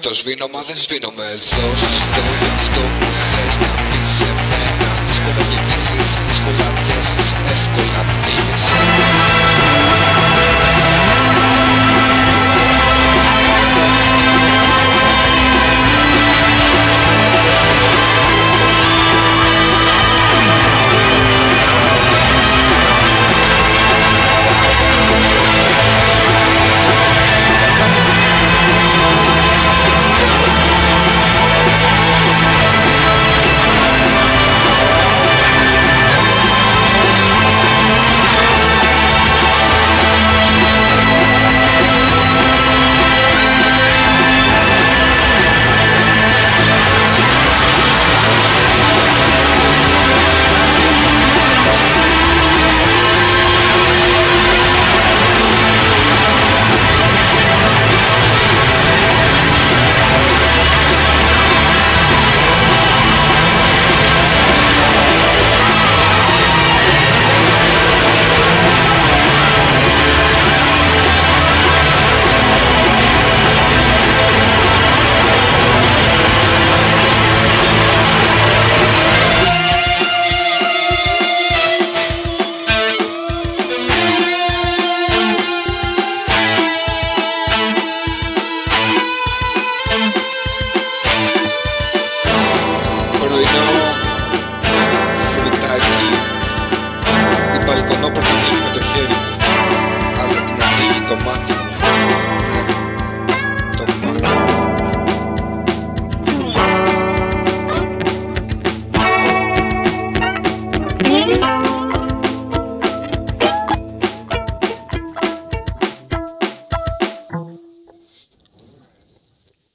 Το σβήνω μα δεν σβήνομαι εδώ fuck